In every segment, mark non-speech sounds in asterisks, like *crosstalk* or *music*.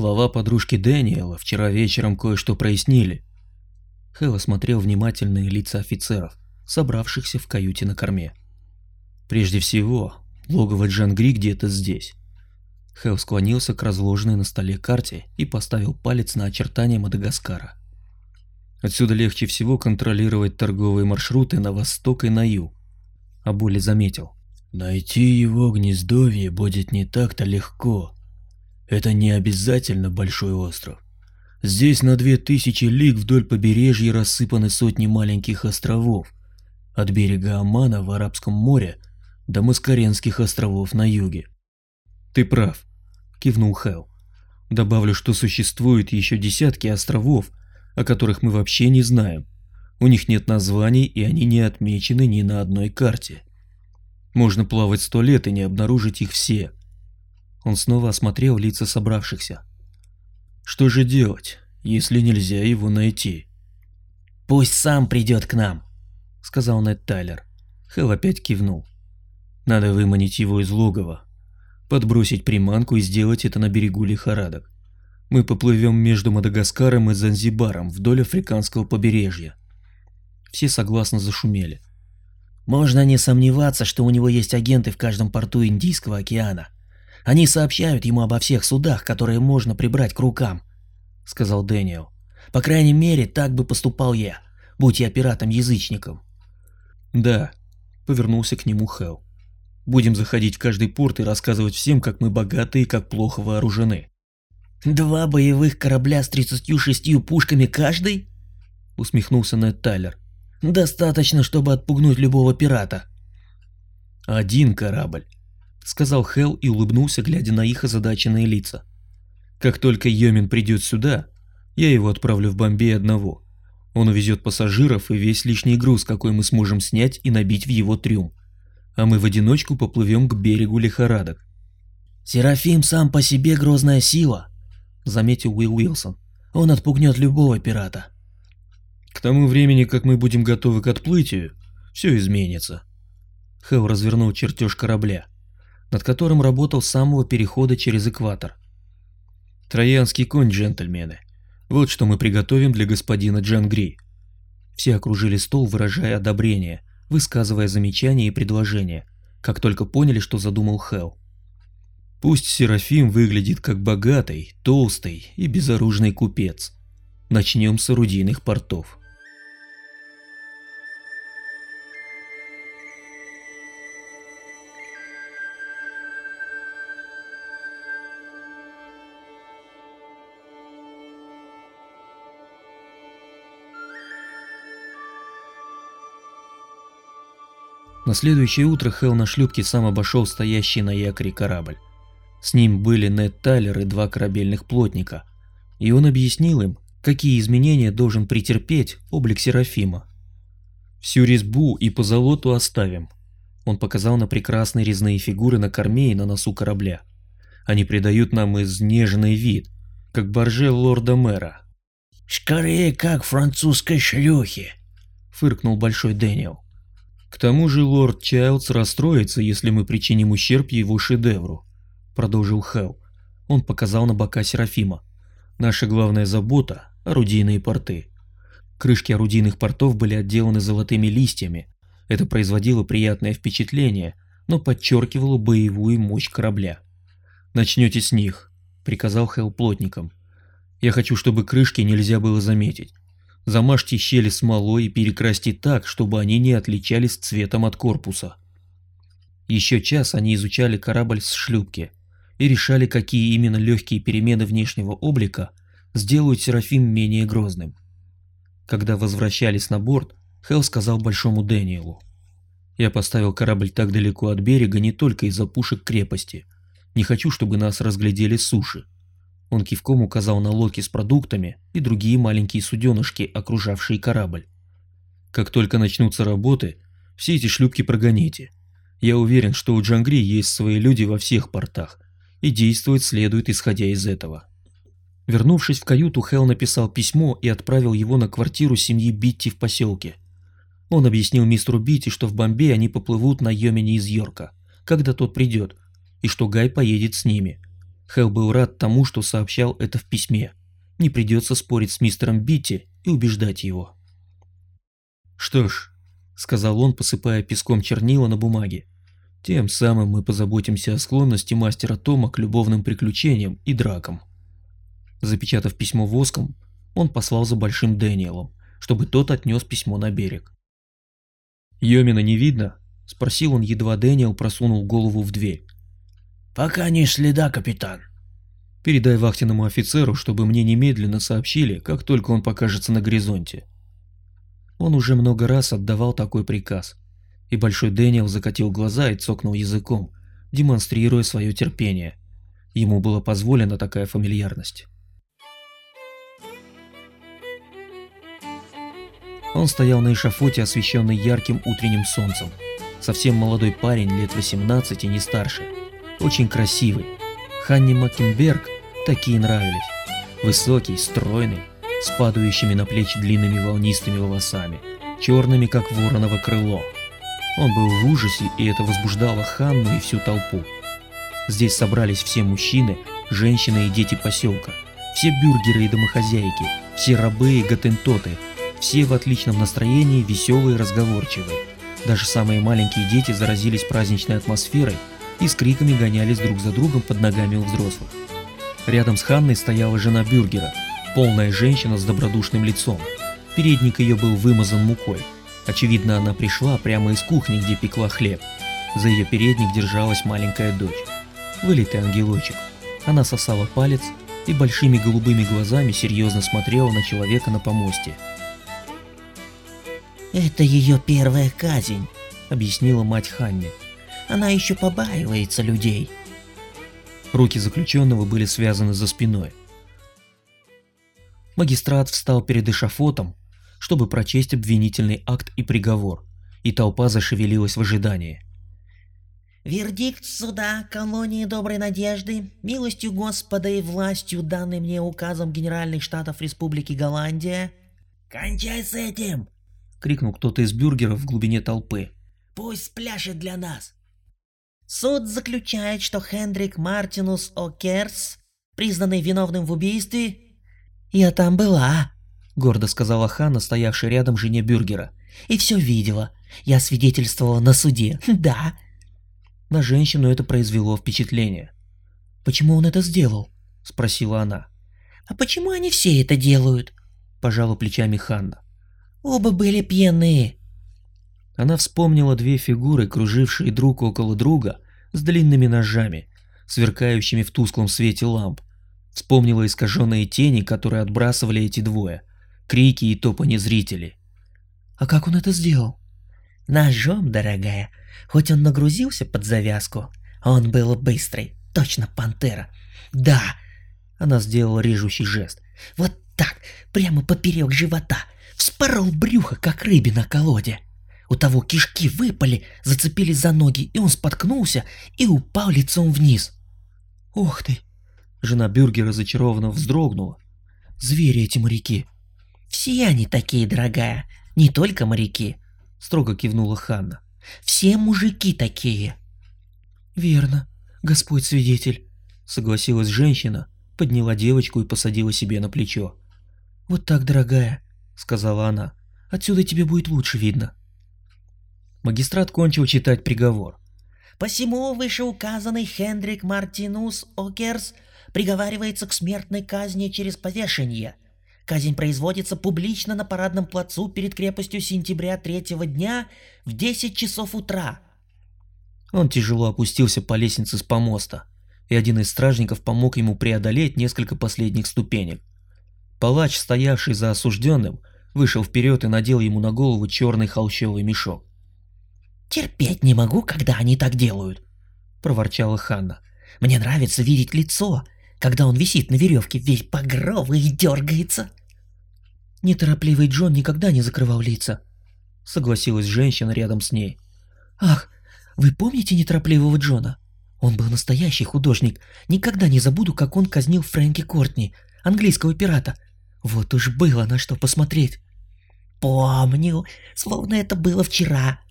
Слова подружки Дэниела вчера вечером кое-что прояснили. Хэл осмотрел внимательные лица офицеров, собравшихся в каюте на корме. Прежде всего, логово Джангри где-то здесь. Хэл склонился к разложенной на столе карте и поставил палец на очертания Мадагаскара. Отсюда легче всего контролировать торговые маршруты на восток и на юг. А Боли заметил. Найти его гнездовье будет не так-то легко. Это не обязательно большой остров. Здесь на две тысячи лиг вдоль побережья рассыпаны сотни маленьких островов, от берега Омана в Арабском море до Маскаренских островов на юге. Ты прав, кивнул Хэл. Добавлю, что существует еще десятки островов, о которых мы вообще не знаем. У них нет названий, и они не отмечены ни на одной карте. Можно плавать сто лет и не обнаружить их все. Он снова осмотрел лица собравшихся. Что же делать, если нельзя его найти? «Пусть сам придет к нам», — сказал Нед Тайлер. Хэл опять кивнул. «Надо выманить его из логова, подбросить приманку и сделать это на берегу лихорадок. Мы поплывем между Мадагаскаром и Занзибаром вдоль африканского побережья». Все согласно зашумели. «Можно не сомневаться, что у него есть агенты в каждом порту Индийского океана», они сообщают ему обо всех судах, которые можно прибрать к рукам», — сказал Дэниел. «По крайней мере, так бы поступал я, будь я пиратом-язычником». «Да», — повернулся к нему Хелл. «Будем заходить в каждый порт и рассказывать всем, как мы богаты и как плохо вооружены». «Два боевых корабля с 36 пушками каждый?» — усмехнулся Нед Тайлер. «Достаточно, чтобы отпугнуть любого пирата». «Один корабль», — сказал Хелл и улыбнулся, глядя на их озадаченные лица. «Как только Йомин придет сюда, я его отправлю в Бомбей одного. Он увезет пассажиров и весь лишний груз, какой мы сможем снять и набить в его трюм. А мы в одиночку поплывем к берегу лихорадок». «Серафим сам по себе грозная сила», — заметил Уилл Уилсон. «Он отпугнет любого пирата». «К тому времени, как мы будем готовы к отплытию, все изменится». Хелл развернул чертеж корабля над которым работал с самого перехода через экватор. Троянский конь, джентльмены. Вот что мы приготовим для господина Джангри. Все окружили стол, выражая одобрение, высказывая замечания и предложения, как только поняли, что задумал Хелл. Пусть Серафим выглядит как богатый, толстый и безоружный купец. Начнем с орудийных портов. На следующее утро Хелл на шлюпке сам обошел стоящий на якоре корабль. С ним были Нед Тайлер и два корабельных плотника, и он объяснил им, какие изменения должен претерпеть облик Серафима. Всю резьбу и позолоту оставим. Он показал на прекрасные резные фигуры на корме и на носу корабля. Они придают нам изнеженный вид, как борже лорда-мэра. «Скорее, как французской шлюхи», — фыркнул Большой Дэниел. К тому же лорд Чайлдс расстроится, если мы причиним ущерб его шедевру, продолжил Хелл. Он показал на бока Серафима. Наша главная забота – орудийные порты. Крышки орудийных портов были отделаны золотыми листьями. Это производило приятное впечатление, но подчеркивало боевую мощь корабля. «Начнете с них», – приказал Хелл плотникам. «Я хочу, чтобы крышки нельзя было заметить. Замажьте щели смолой и перекрасьте так, чтобы они не отличались цветом от корпуса. Еще час они изучали корабль с шлюпки и решали, какие именно легкие перемены внешнего облика сделают Серафим менее грозным. Когда возвращались на борт, Хелл сказал Большому Дэниелу. «Я поставил корабль так далеко от берега не только из-за пушек крепости. Не хочу, чтобы нас разглядели суши. Он кивком указал на лодки с продуктами и другие маленькие суденышки, окружавшие корабль. Как только начнутся работы, все эти шлюпки прогоните. Я уверен, что у Джангри есть свои люди во всех портах, и действовать следует исходя из этого. Вернувшись в каюту, Хелл написал письмо и отправил его на квартиру семьи Битти в поселке. Он объяснил мистеру Битти, что в Бомбей они поплывут на Йомине из Йорка, когда тот придет, и что Гай поедет с ними – Хелл был рад тому, что сообщал это в письме. Не придется спорить с мистером Битти и убеждать его. «Что ж», — сказал он, посыпая песком чернила на бумаге, «тем самым мы позаботимся о склонности мастера Тома к любовным приключениям и дракам». Запечатав письмо воском, он послал за Большим Дэниелом, чтобы тот отнес письмо на берег. «Йомина не видно?» – спросил он, едва Дэниел просунул голову в дверь. «Пока не следа, капитан». «Передай вахтенному офицеру, чтобы мне немедленно сообщили, как только он покажется на горизонте». Он уже много раз отдавал такой приказ, и Большой Дэниел закатил глаза и цокнул языком, демонстрируя свое терпение. Ему была позволена такая фамильярность. Он стоял на эшафоте, освещенный ярким утренним солнцем. Совсем молодой парень, лет 18 и не старше. Очень красивый. Ханни Маккенберг такие нравились. Высокий, стройный, с падающими на плечи длинными волнистыми волосами, черными, как вороново крыло. Он был в ужасе, и это возбуждало Ханну и всю толпу. Здесь собрались все мужчины, женщины и дети поселка, все бюргеры и домохозяйки, все рабы и готентоты – все в отличном настроении, веселые, разговорчивые. Даже самые маленькие дети заразились праздничной атмосферой и с криками гонялись друг за другом под ногами у взрослых. Рядом с Ханной стояла жена Бюргера, полная женщина с добродушным лицом. Передник ее был вымазан мукой. Очевидно, она пришла прямо из кухни, где пекла хлеб. За ее передник держалась маленькая дочь. Вылитый ангелочек. Она сосала палец и большими голубыми глазами серьезно смотрела на человека на помосте. «Это ее первая казнь», — объяснила мать Ханни. «Она еще побаивается людей». Руки заключенного были связаны за спиной. Магистрат встал перед эшафотом, чтобы прочесть обвинительный акт и приговор, и толпа зашевелилась в ожидании. Вердикт суда колонии Доброй Надежды, милостью Господа и властью, данной мне указом Генеральных Штатов Республики Голландия... «Кончай с этим!» — крикнул кто-то из бюргеров в глубине толпы. «Пусть спляшет для нас!» Суд заключает, что Хендрик Мартинус О'Керс, признанный виновным в убийстве... «Я там была», — гордо сказала Ханна, стоявшая рядом жене бюргера. «И все видела. Я свидетельствовала на суде. *laughs* Да». На женщину это произвело впечатление. «Почему он это сделал?» — спросила она. «А почему они все это делают?» — пожала плечами Ханна. Оба были пьяные. Она вспомнила две фигуры, кружившие друг около друга, с длинными ножами, сверкающими в тусклом свете ламп. Вспомнила искаженные тени, которые отбрасывали эти двое, крики и топани зрителей. «А как он это сделал?» «Ножом, дорогая. Хоть он нагрузился под завязку, он был быстрый, точно пантера. Да!» Она сделала режущий жест. «Вот так, прямо поперек живота, вспорол брюхо, как рыбе на колоде. У того кишки выпали, зацепились за ноги, и он споткнулся и упал лицом вниз. «Ух ты!» Жена Бюргера зачарованно вздрогнула. «Звери эти моряки!» «Все они такие, дорогая, не только моряки», — строго кивнула Ханна. «Все мужики такие». «Верно, Господь свидетель», — согласилась женщина, подняла девочку и посадила себе на плечо. «Вот так, дорогая, сказала она. Отсюда тебе будет лучше видно. Магистрат кончил читать приговор. Посему вышеуказанный Хендрик Мартинус Окерс приговаривается к смертной казни через повешение. Казнь производится публично на парадном плацу перед крепостью сентября третьего дня в 10 часов утра. Он тяжело опустился по лестнице с помоста, и один из стражников помог ему преодолеть несколько последних ступенек. Палач, стоявший за осужденным, вышел вперед и надел ему на голову черный холщовый мешок. «Терпеть не могу, когда они так делают», — проворчала Ханна. «Мне нравится видеть лицо, когда он висит на веревке весь багровый и дергается». «Неторопливый Джон никогда не закрывал лица», — согласилась женщина рядом с ней. «Ах, вы помните неторопливого Джона? Он был настоящий художник. Никогда не забуду, как он казнил Фрэнки Кортни, английского пирата. Вот уж было на что посмотреть. «Помню, словно это было вчера», —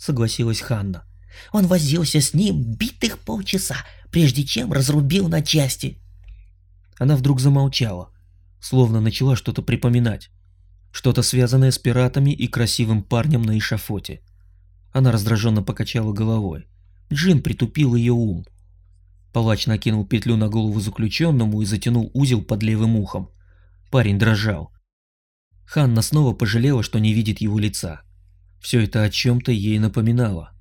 согласилась Ханна. «Он возился с ним битых полчаса, прежде чем разрубил на части. Она вдруг замолчала, словно начала что-то припоминать. Что-то связанное с пиратами и красивым парнем на эшафоте. Она раздраженно покачала головой. Джин притупил ее ум. Палач накинул петлю на голову заключенному и затянул узел под левым ухом. Парень дрожал. Ханна снова пожалела, что не видит его лица. Все это о чем-то ей напоминало.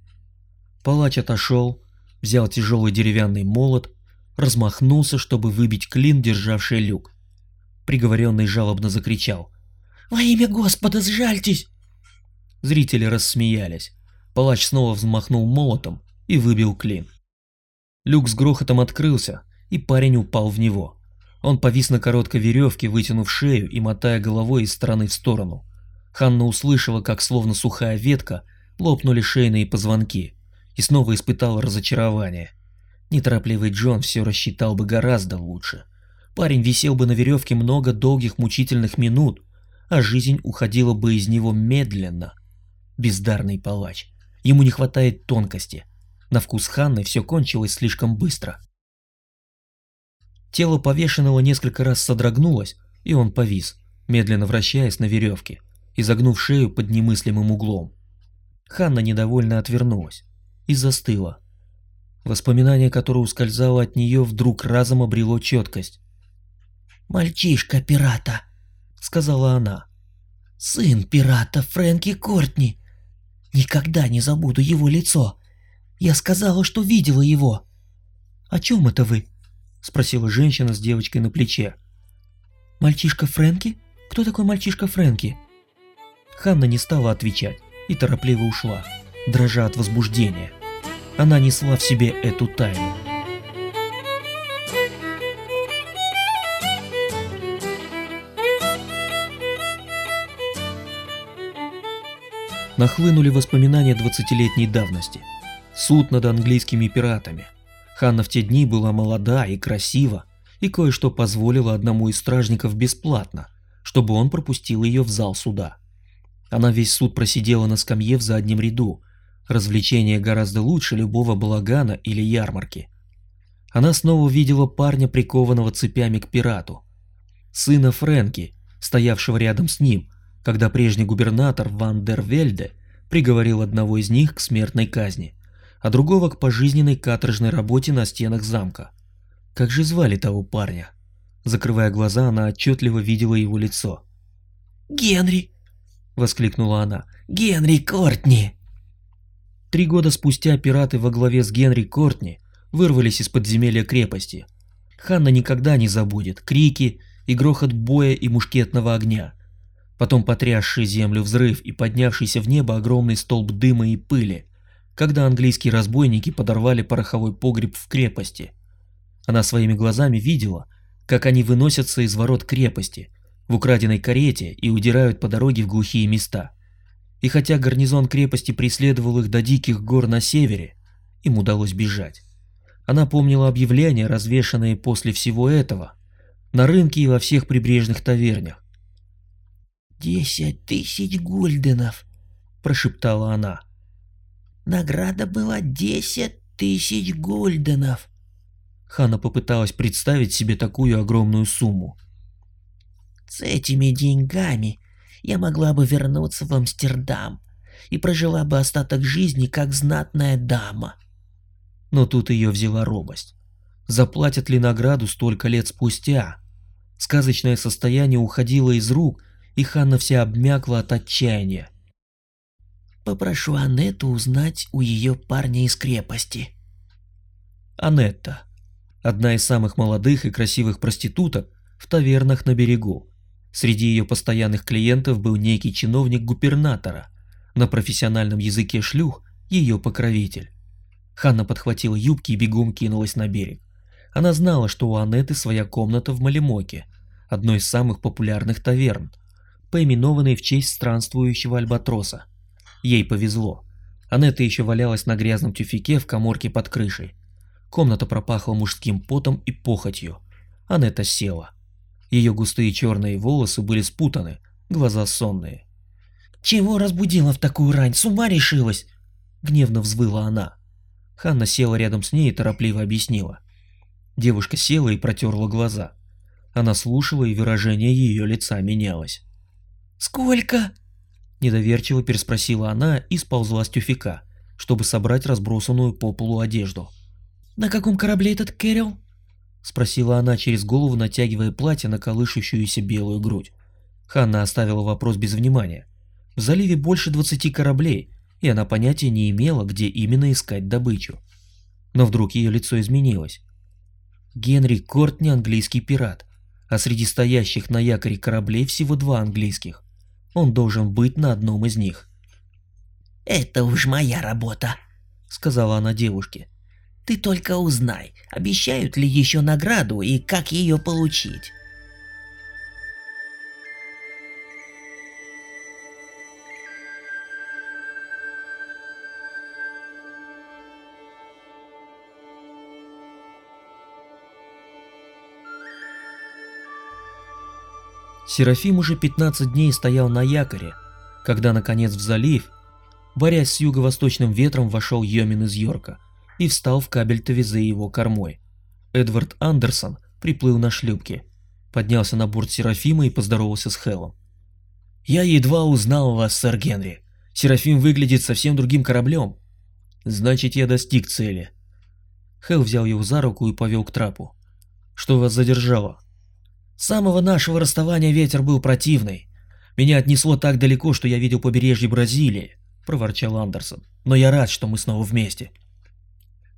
Палач отошел, взял тяжелый деревянный молот, размахнулся, чтобы выбить клин, державший люк. Приговоренный жалобно закричал. «Во имя Господа, сжальтесь!» Зрители рассмеялись. Палач снова взмахнул молотом и выбил клин. Люк с грохотом открылся, и парень упал в него. Он повис на короткой веревке, вытянув шею и мотая головой из стороны в сторону. Ханна услышала, как словно сухая ветка лопнули шейные позвонки, и снова испытала разочарование. Неторопливый Джон все рассчитал бы гораздо лучше. Парень висел бы на веревке много долгих мучительных минут, а жизнь уходила бы из него медленно. Бездарный палач. Ему не хватает тонкости. На вкус Ханны все кончилось слишком быстро. Тело повешенного несколько раз содрогнулось, и он повис, медленно вращаясь на веревке, изогнув шею под немыслимым углом. Ханна недовольно отвернулась и застыла. Воспоминание, которое ускользало от нее, вдруг разом обрело четкость. «Мальчишка пирата», — сказала она. «Сын пирата Фрэнки Кортни. Никогда не забуду его лицо. Я сказала, что видела его». «О чем это вы?» — спросила женщина с девочкой на плече. «Мальчишка Фрэнки? Кто такой мальчишка Фрэнки?» Ханна не стала отвечать и торопливо ушла, дрожа от возбуждения. Она несла в себе эту тайну. Нахлынули воспоминания двадцатилетней давности. Суд над английскими пиратами – Ханна в те дни была молода и красива, и кое-что позволила одному из стражников бесплатно, чтобы он пропустил ее в зал суда. Она весь суд просидела на скамье в заднем ряду, развлечение гораздо лучше любого балагана или ярмарки. Она снова видела парня, прикованного цепями к пирату. Сына Фрэнки, стоявшего рядом с ним, когда прежний губернатор Ван дер Вельде приговорил одного из них к смертной казни а другого к пожизненной каторжной работе на стенах замка. Как же звали того парня? Закрывая глаза, она отчетливо видела его лицо. «Генри!» — воскликнула она. «Генри Кортни!» Три года спустя пираты во главе с Генри Кортни вырвались из подземелья крепости. Ханна никогда не забудет крики и грохот боя и мушкетного огня. Потом потрясший землю взрыв и поднявшийся в небо огромный столб дыма и пыли, когда английские разбойники подорвали пороховой погреб в крепости. Она своими глазами видела, как они выносятся из ворот крепости в украденной карете и удирают по дороге в глухие места. И хотя гарнизон крепости преследовал их до диких гор на севере, им удалось бежать. Она помнила объявления, развешанные после всего этого, на рынке и во всех прибрежных тавернях. «Десять тысяч гульденов», – прошептала она. Награда была десять тысяч гульденов. Хана попыталась представить себе такую огромную сумму. С этими деньгами я могла бы вернуться в Амстердам и прожила бы остаток жизни как знатная дама. Но тут ее взяла робость. Заплатят ли награду столько лет спустя? Сказочное состояние уходило из рук, и Ханна вся обмякла от отчаяния. Попрошу Анетту узнать у ее парня из крепости. Анетта. Одна из самых молодых и красивых проституток в тавернах на берегу. Среди ее постоянных клиентов был некий чиновник губернатора, на профессиональном языке шлюх ее покровитель. Ханна подхватила юбки и бегом кинулась на берег. Она знала, что у Анетты своя комната в Малимоке, одной из самых популярных таверн, поименованной в честь странствующего альбатроса. Ей повезло. Анетта еще валялась на грязном тюфике в коморке под крышей. Комната пропахла мужским потом и похотью. Анетта села. Ее густые черные волосы были спутаны, глаза сонные. «Чего разбудила в такую рань? С ума решилась?» Гневно взвыла она. Ханна села рядом с ней и торопливо объяснила. Девушка села и протерла глаза. Она слушала, и выражение ее лица менялось. «Сколько?» Недоверчиво переспросила она и сползла с тюфика, чтобы собрать разбросанную по полу одежду. «На каком корабле этот Кэрил?» Спросила она через голову, натягивая платье на колышущуюся белую грудь. Ханна оставила вопрос без внимания. В заливе больше 20 кораблей, и она понятия не имела, где именно искать добычу. Но вдруг ее лицо изменилось. Генри Кортни английский пират, а среди стоящих на якоре кораблей всего два английских. Он должен быть на одном из них. «Это уж моя работа», — сказала она девушке. «Ты только узнай, обещают ли еще награду и как ее получить». Серафим уже 15 дней стоял на якоре, когда наконец в залив, борясь с юго-восточным ветром, вошел Йомин из Йорка и встал в кабель-таве за его кормой. Эдвард Андерсон приплыл на шлюпке, поднялся на борт Серафима и поздоровался с Хеллом. «Я едва узнал вас, сэр Генри. Серафим выглядит совсем другим кораблем. Значит, я достиг цели». Хелл взял его за руку и повел к трапу. «Что вас задержало?» С самого нашего расставания ветер был противный. Меня отнесло так далеко, что я видел побережье Бразилии, проворчал Андерсон. Но я рад, что мы снова вместе.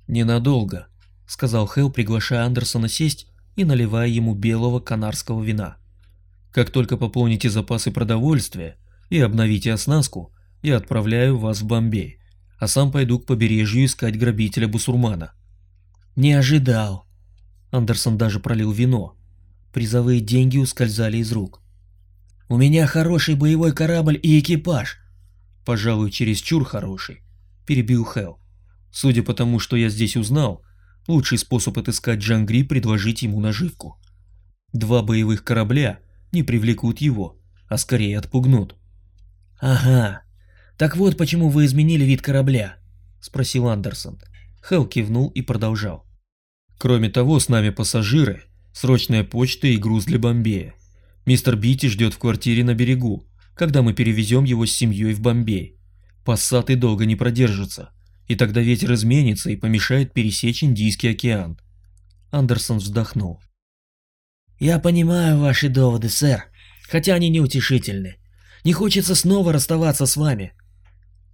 Ненадолго, сказал Хелл, приглашая Андерсона сесть и наливая ему белого канарского вина. Как только пополните запасы продовольствия и обновите оснастку, я отправляю вас в Бомбей, а сам пойду к побережью искать грабителя Бусурмана. Не ожидал. Андерсон даже пролил вино, Призовые деньги ускользали из рук. «У меня хороший боевой корабль и экипаж!» «Пожалуй, чересчур хороший», — перебил Хелл. «Судя по тому, что я здесь узнал, лучший способ отыскать Джангри — предложить ему наживку. Два боевых корабля не привлекут его, а скорее отпугнут». «Ага, так вот почему вы изменили вид корабля?» — спросил Андерсон. Хелл кивнул и продолжал. «Кроме того, с нами пассажиры, Срочная почта и груз для Бомбея. Мистер Бити ждет в квартире на берегу, когда мы перевезем его с семьей в Бомбей. Пассаты долго не продержится, и тогда ветер изменится и помешает пересечь Индийский океан. Андерсон вздохнул. «Я понимаю ваши доводы, сэр, хотя они неутешительны. Не хочется снова расставаться с вами».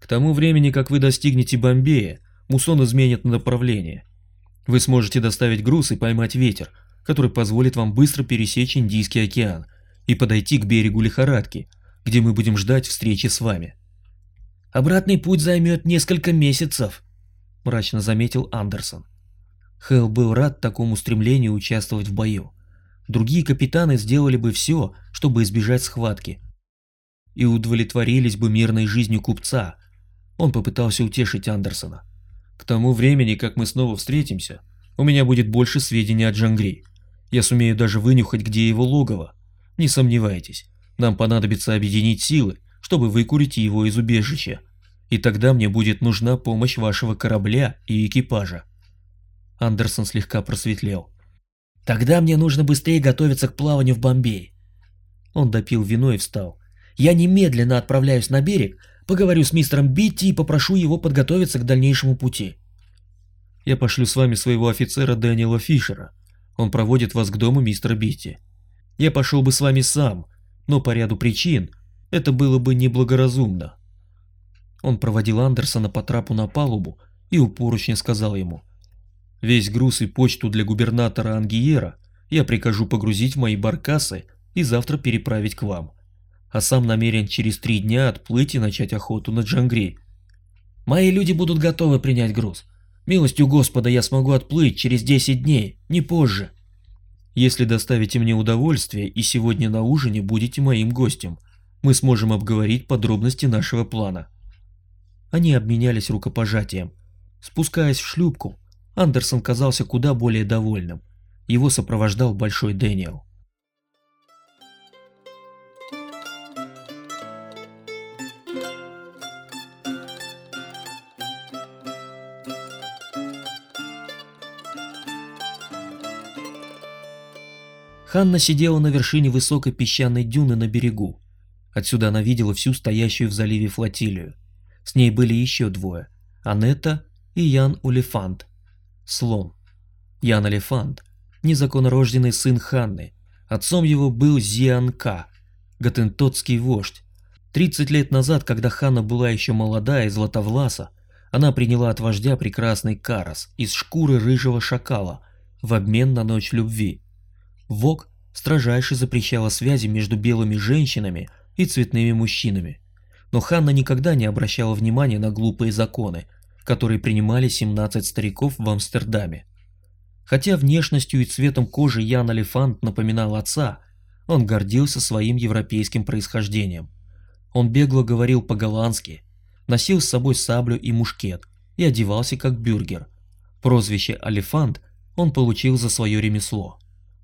«К тому времени, как вы достигнете Бомбея, мусон изменит направление. Вы сможете доставить груз и поймать ветер, который позволит вам быстро пересечь Индийский океан и подойти к берегу лихорадки, где мы будем ждать встречи с вами. Обратный путь займет несколько месяцев, мрачно заметил Андерсон. Хелл был рад такому стремлению участвовать в бою. Другие капитаны сделали бы все, чтобы избежать схватки. И удовлетворились бы мирной жизнью купца. Он попытался утешить Андерсона. К тому времени, как мы снова встретимся, у меня будет больше сведений о Джангри. Я сумею даже вынюхать, где его логово. Не сомневайтесь, нам понадобится объединить силы, чтобы выкурить его из убежища. И тогда мне будет нужна помощь вашего корабля и экипажа. Андерсон слегка просветлел. Тогда мне нужно быстрее готовиться к плаванию в Бомбей. Он допил вино и встал. Я немедленно отправляюсь на берег, поговорю с мистером Битти и попрошу его подготовиться к дальнейшему пути. Я пошлю с вами своего офицера Дэниела Фишера. Он проводит вас к дому мистера Битти. Я пошел бы с вами сам, но по ряду причин это было бы неблагоразумно. Он проводил Андерсона по трапу на палубу и у поручня сказал ему. Весь груз и почту для губернатора Ангиера я прикажу погрузить в мои баркасы и завтра переправить к вам. А сам намерен через три дня отплыть и начать охоту на Джангри. Мои люди будут готовы принять груз. Милостью Господа я смогу отплыть через 10 дней, не позже. Если доставите мне удовольствие и сегодня на ужине будете моим гостем, мы сможем обговорить подробности нашего плана. Они обменялись рукопожатием. Спускаясь в шлюпку, Андерсон казался куда более довольным. Его сопровождал Большой Дэниел. Ханна сидела на вершине высокой песчаной дюны на берегу. Отсюда она видела всю стоящую в заливе флотилию. С ней были еще двое – Анетта и Ян Улефант. Слон. Ян Улефант – незаконнорожденный сын Ханны. Отцом его был Зианка, гатентотский вождь. 30 лет назад, когда Ханна была еще молода и златовласа, она приняла от вождя прекрасный карас из шкуры рыжего шакала в обмен на ночь любви. Вок строжайше запрещала связи между белыми женщинами и цветными мужчинами. Но Ханна никогда не обращала внимания на глупые законы, которые принимали 17 стариков в Амстердаме. Хотя внешностью и цветом кожи Ян Алифант напоминал отца, он гордился своим европейским происхождением. Он бегло говорил по-голландски, носил с собой саблю и мушкет и одевался как бюргер. Прозвище «Алифант» он получил за свое ремесло.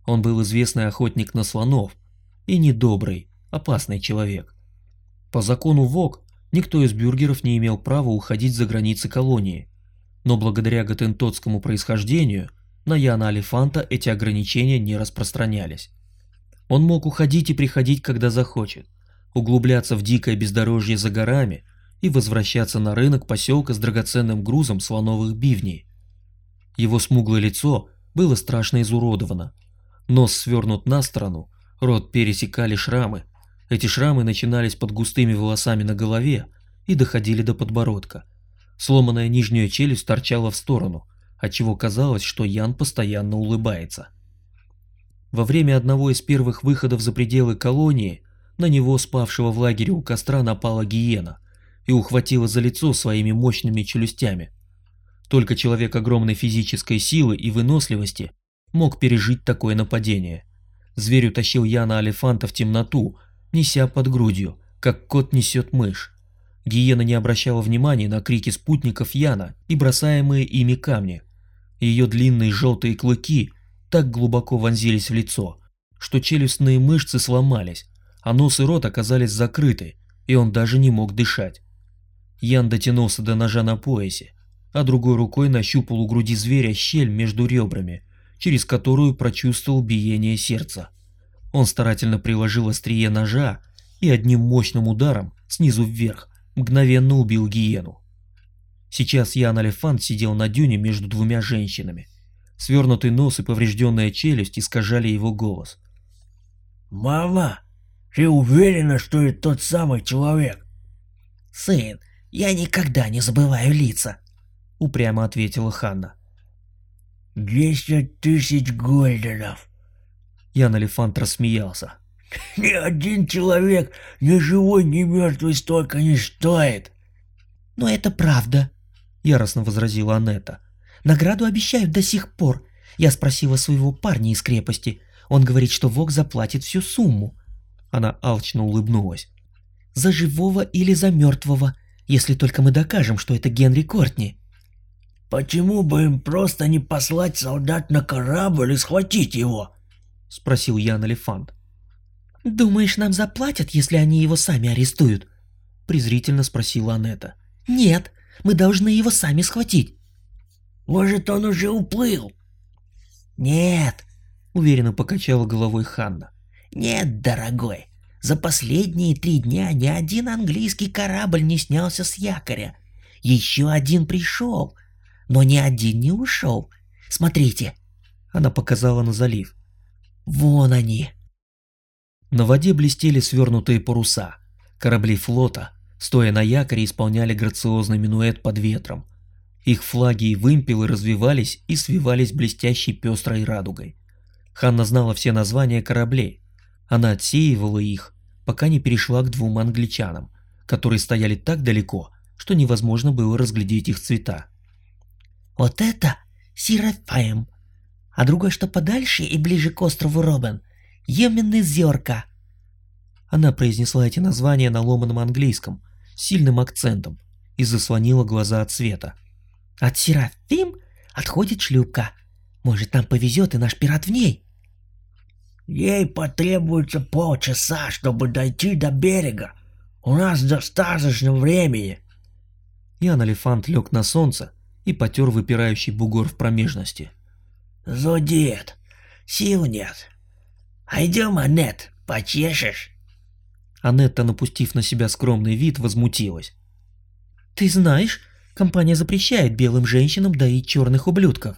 Он был известный охотник на слонов и недобрый, опасный человек. По закону ВОК никто из бюргеров не имел права уходить за границы колонии, но благодаря готентотскому происхождению на Яна Алифанта эти ограничения не распространялись. Он мог уходить и приходить, когда захочет, углубляться в дикое бездорожье за горами и возвращаться на рынок поселка с драгоценным грузом слоновых бивней. Его смуглое лицо было страшно изуродовано, Нос свернут на сторону, рот пересекали шрамы. Эти шрамы начинались под густыми волосами на голове и доходили до подбородка. Сломанная нижняя челюсть торчала в сторону, отчего казалось, что Ян постоянно улыбается. Во время одного из первых выходов за пределы колонии на него, спавшего в лагере у костра, напала гиена и ухватила за лицо своими мощными челюстями. Только человек огромной физической силы и выносливости мог пережить такое нападение. Зверь утащил Яна Алифанта в темноту, неся под грудью, как кот несет мышь. Гиена не обращала внимания на крики спутников Яна и бросаемые ими камни. Ее длинные желтые клыки так глубоко вонзились в лицо, что челюстные мышцы сломались, а нос и рот оказались закрыты, и он даже не мог дышать. Ян дотянулся до ножа на поясе, а другой рукой нащупал у груди зверя щель между ребрами через которую прочувствовал биение сердца. Он старательно приложил острие ножа и одним мощным ударом, снизу вверх, мгновенно убил гиену. Сейчас Ян Алифант сидел на дюне между двумя женщинами. Свернутый нос и поврежденная челюсть искажали его голос. «Мама, ты уверена, что это тот самый человек?» «Сын, я никогда не забываю лица», — упрямо ответила Ханна. Десять тысяч гольденов. Ян Алифант рассмеялся. Ни один человек, ни живой, ни мертвый столько не стоит. Но это правда, яростно возразила Анетта. Награду обещают до сих пор. Я спросила своего парня из крепости. Он говорит, что Вок заплатит всю сумму. Она алчно улыбнулась. За живого или за мертвого, если только мы докажем, что это Генри Кортни. «Почему бы им просто не послать солдат на корабль и схватить его?» — спросил Ян Элефант. «Думаешь, нам заплатят, если они его сами арестуют?» — презрительно спросила Анетта. «Нет, мы должны его сами схватить». «Может, он уже уплыл?» «Нет», — уверенно покачала головой Ханна. «Нет, дорогой, за последние три дня ни один английский корабль не снялся с якоря. Еще один пришел, но ни один не ушел. Смотрите. Она показала на залив. Вон они. На воде блестели свернутые паруса. Корабли флота, стоя на якоре, исполняли грациозный минуэт под ветром. Их флаги и вымпелы развивались и свивались блестящей пестрой радугой. Ханна знала все названия кораблей. Она отсеивала их, пока не перешла к двум англичанам, которые стояли так далеко, что невозможно было разглядеть их цвета. Вот это Серафаем. А другой, что подальше и ближе к острову Робен, Йеменный Зерка. Она произнесла эти названия на ломаном английском, сильным акцентом, и заслонила глаза от света. От Серафим отходит шлюпка. Может, нам повезет, и наш пират в ней. Ей потребуется полчаса, чтобы дойти до берега. У нас достаточно времени. Ян Алифант лег на солнце и потер выпирающий бугор в промежности. «Зудит. Сил нет. Айдем, Аннет, почешешь? Анетта, напустив на себя скромный вид, возмутилась. Ты знаешь, компания запрещает белым женщинам доить черных ублюдков.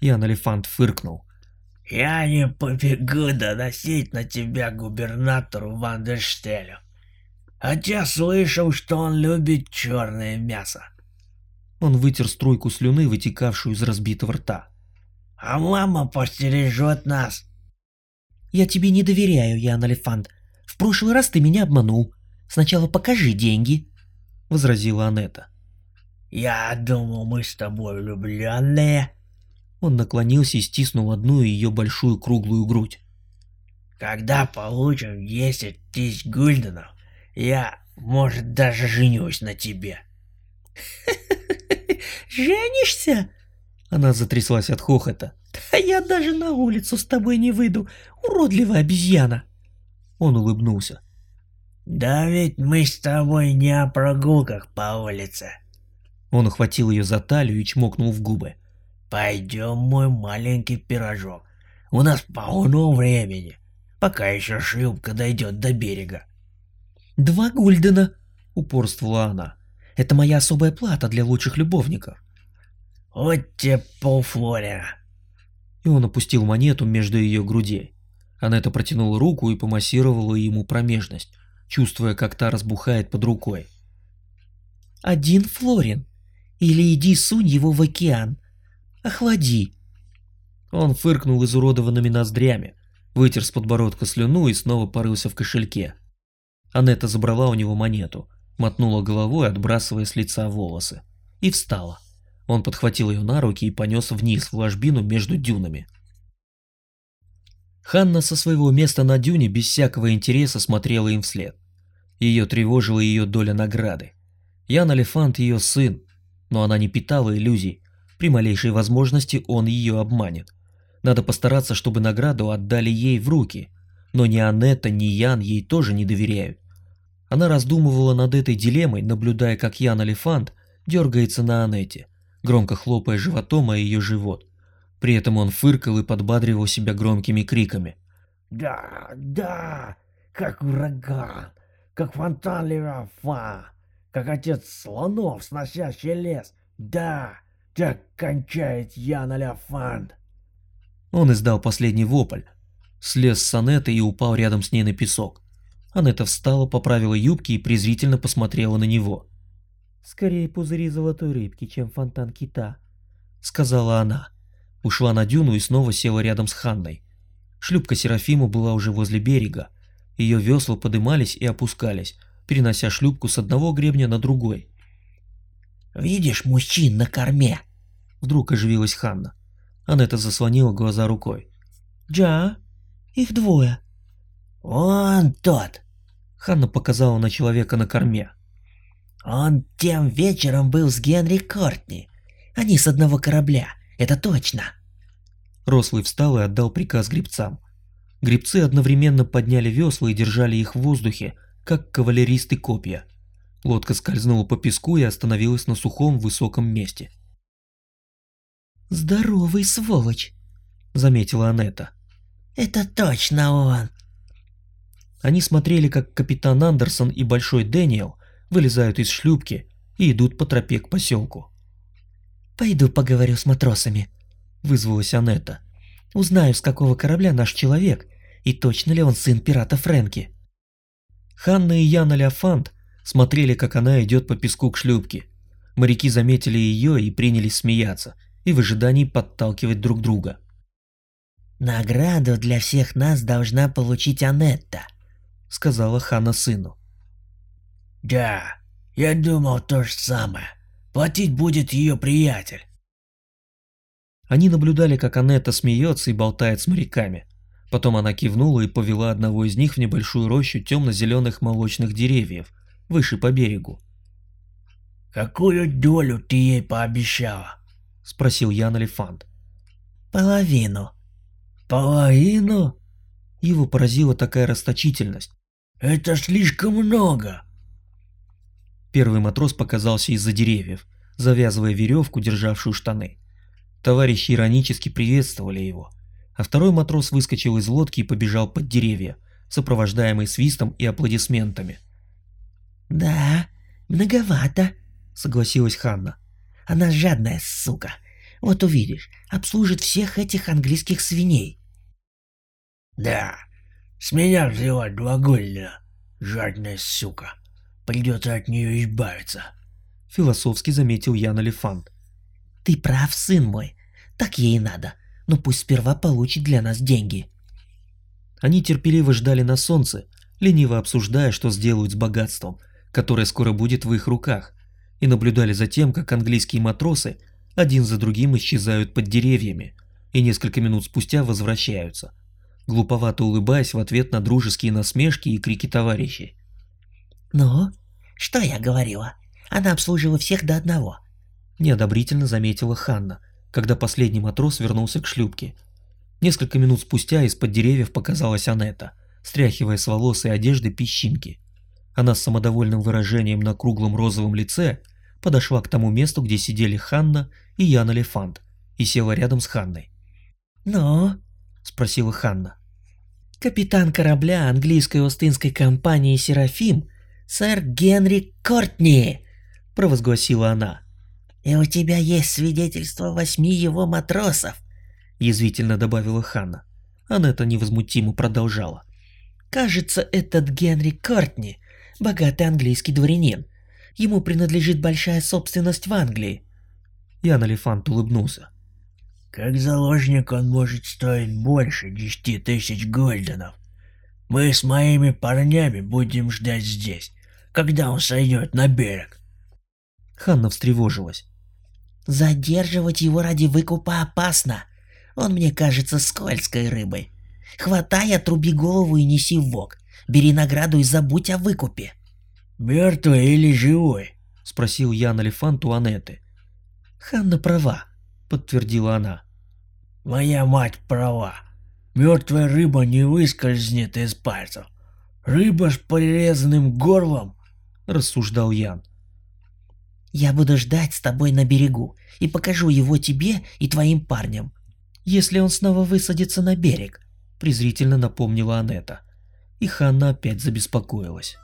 Ян Элефант фыркнул. Я не побегу доносить на тебя губернатору Вандерштелю. Хотя слышал, что он любит черное мясо. Он вытер струйку слюны, вытекавшую из разбитого рта. А мама постережет нас. Я тебе не доверяю, Ян Алифант. В прошлый раз ты меня обманул. Сначала покажи деньги, возразила Анетта. Я думал, мы с тобой влюбленные. Он наклонился и стиснул одну ее большую круглую грудь. Когда получим 10 тысяч гульденов, я, может, даже женюсь на тебе. *laughs* Женишься? Она затряслась от хохота. Да я даже на улицу с тобой не выйду, уродливая обезьяна. Он улыбнулся. Да ведь мы с тобой не о прогулках по улице. Он ухватил ее за талию и чмокнул в губы. Пойдем, мой маленький пирожок. У нас полно времени, пока еще шлюпка дойдет до берега. Два гульдена, упорствовала она. Это моя особая плата для лучших любовников. Вот тебе полфлорина. И он опустил монету между ее грудей. Анетта протянула руку и помассировала ему промежность, чувствуя, как та разбухает под рукой. «Один флорин. Или иди сунь его в океан. Охлади». Он фыркнул изуродованными ноздрями, вытер с подбородка слюну и снова порылся в кошельке. Анетта забрала у него монету, мотнула головой, отбрасывая с лица волосы, и встала. Он подхватил ее на руки и понес вниз в ложбину между дюнами. Ханна со своего места на дюне без всякого интереса смотрела им вслед. Ее тревожила ее доля награды. Ян Алифант ее сын, но она не питала иллюзий. При малейшей возможности он ее обманет. Надо постараться, чтобы награду отдали ей в руки. Но ни Анетта, ни Ян ей тоже не доверяют. Она раздумывала над этой дилеммой, наблюдая, как Ян Алифант дергается на Анете, громко хлопая животом о ее живот. При этом он фыркал и подбадривал себя громкими криками. Да, да, как ураган, как фонтан Левиафа, как отец слонов, сносящий лес. Да, так кончает Ян Алефант. Он издал последний вопль, слез с Анеты и упал рядом с ней на песок. Анетта встала, поправила юбки и презрительно посмотрела на него. «Скорее пузыри золотой рыбки, чем фонтан кита», — сказала она. Ушла на дюну и снова села рядом с Ханной. Шлюпка Серафима была уже возле берега. Ее весла подымались и опускались, перенося шлюпку с одного гребня на другой. «Видишь мужчин на корме?» Вдруг оживилась Ханна. Анетта заслонила глаза рукой. «Джа, их двое». «Он тот!» Ханна показала на человека на корме. «Он тем вечером был с Генри Кортни. Они с одного корабля, это точно!» Рослый встал и отдал приказ гребцам. Гребцы одновременно подняли весла и держали их в воздухе, как кавалеристы копья. Лодка скользнула по песку и остановилась на сухом высоком месте. «Здоровый сволочь», — заметила Анетта. «Это точно он». Они смотрели, как капитан Андерсон и Большой Дэниел вылезают из шлюпки и идут по тропе к поселку. «Пойду поговорю с матросами», — вызвалась Анетта. «Узнаю, с какого корабля наш человек, и точно ли он сын пирата Фрэнки». Ханна и Яна Леофант смотрели, как она идет по песку к шлюпке. Моряки заметили ее и принялись смеяться, и в ожидании подталкивать друг друга. «Награду для всех нас должна получить Анетта», — сказала Ханна сыну. «Да, я думал то же самое. Платить будет ее приятель». Они наблюдали, как Анетта смеется и болтает с моряками. Потом она кивнула и повела одного из них в небольшую рощу темно-зеленых молочных деревьев, выше по берегу. «Какую долю ты ей пообещала?» — спросил Ян Элефант. «Половину». «Половину?» Его поразила такая расточительность. «Это слишком много!» Первый матрос показался из-за деревьев, завязывая веревку, державшую штаны. Товарищи иронически приветствовали его. а второй матрос выскочил из лодки и побежал под деревья, сопровождаемый свистом и аплодисментами. «Да, многовато», — согласилась Ханна. «Она жадная сука. Вот увидишь, обслужит всех этих английских свиней». «Да, с меня взяла глагольно, жадная сука. Придется от нее избавиться», — философски заметил Ян Элефант. «Ты прав, сын мой. Так ей и надо. Но пусть сперва получит для нас деньги». Они терпеливо ждали на солнце, лениво обсуждая, что сделают с богатством, которое скоро будет в их руках, и наблюдали за тем, как английские матросы один за другим исчезают под деревьями и несколько минут спустя возвращаются, глуповато улыбаясь в ответ на дружеские насмешки и крики товарищей. «Ну, что я говорила? Она обслуживала всех до одного», — неодобрительно заметила Ханна, когда последний матрос вернулся к шлюпке — Несколько минут спустя из-под деревьев показалась Анетта, стряхивая с волос и одежды песчинки. Она с самодовольным выражением на круглом розовом лице подошла к тому месту, где сидели Ханна и Ян Элефант, и села рядом с Ханной. «Ну?» – спросила Ханна. «Капитан корабля английской Остинской компании «Серафим» сэр Генри Кортни!» – провозгласила она. «И у тебя есть свидетельство восьми его матросов, язвительно добавила Ханна. Анетта невозмутимо продолжала. Кажется, этот Генри Кортни – богатый английский дворянин. Ему принадлежит большая собственность в Англии. Ян Алифант улыбнулся. Как заложник он может стоить больше десяти тысяч гольденов. Мы с моими парнями будем ждать здесь, когда он сойдет на берег. Ханна встревожилась. Задерживать его ради выкупа опасно. Он мне кажется скользкой рыбой. Хватай, отруби голову и неси в вок. Бери награду и забудь о выкупе. Мертвый или живой? Спросил Ян Алифант у Анеты. Ханна права, подтвердила она. Моя мать права. Мертвая рыба не выскользнет из пальцев. Рыба с порезанным горлом, рассуждал Ян. Я буду ждать с тобой на берегу и покажу его тебе и твоим парням если он снова высадится на берег», — презрительно напомнила Анетта. И Ханна опять забеспокоилась.